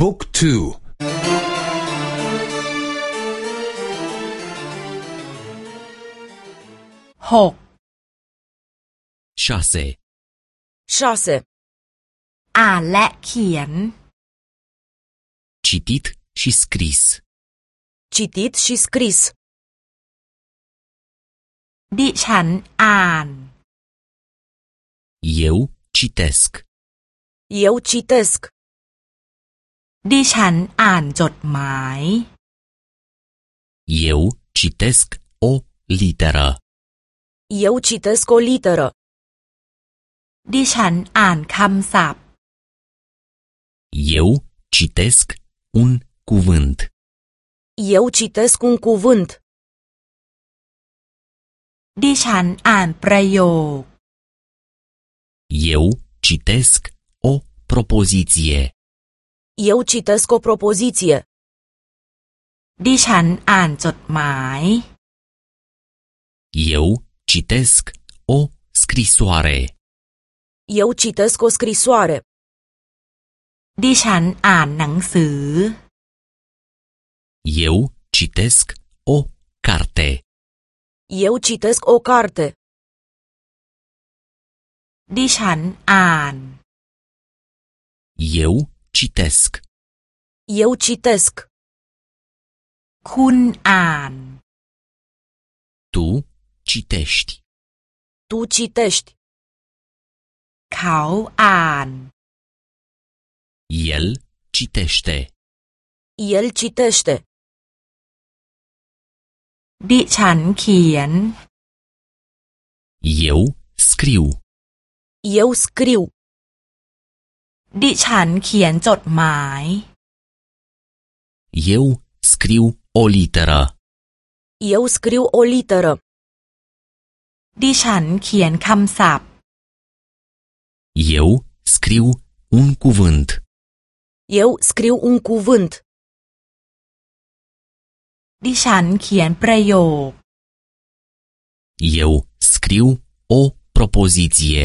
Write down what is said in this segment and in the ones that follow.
บุ๊กทูหก șase, 6. อ่านและเขียน citit și scris. Citit și scris. ดิฉันอ่าน Eu citesc. Eu citesc. ดิฉันอ่านจดหมาย Eu citesc o literă. Eu citesc o literă. ดิฉันอ่านคำศัพท์ Eu citesc un cuvânt. Eu citesc un cuvânt. ดิฉันอ่านประโยค Eu citesc o propoziție. Eu citesc o propoziție. ดิฉันอ่านจดหมาย Eu citesc o scrisoare. Eu citesc o scrisoare. ดิฉันอ่านหนังสือ Eu citesc o carte. Eu citesc o carte. ดิฉันอ่าน Eu citesc. Eu citesc. คุณอ่าน Tu citești. Tu citești. เขาอ่าน El citește. El citește. ดิฉันเขียน Eu scriu. Eu scriu. ดิฉันเขียนจดหมาย Eu scriu o literă. Eu scriu o literă. ดิฉันเขียนคำศัพท์ Eu scriu un cuvânt. Eu scriu un cuvânt. ดิฉันเขียนประโยค Eu scriu o propoziție.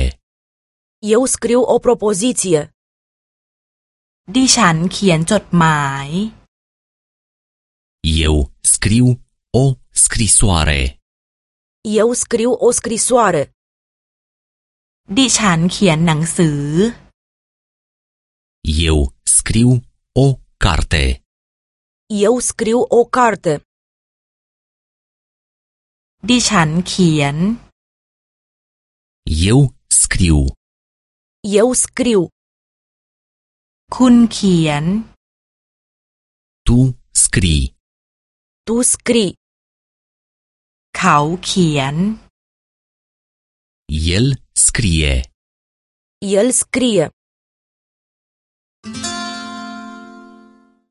Eu scriu o propoziție. ดิฉันเขียนจดหมาย Eu scriu o scrisoare. Eu scriu o scrisoare. ดิฉันเขียนหนังสือ Eu scriu o carte. Eu scriu o carte. ดิฉันเขียน Eu scriu. Eu scriu. คุณเขียน Tu scrii. Tu scrii. เขาเขียน El scrie. El scrie.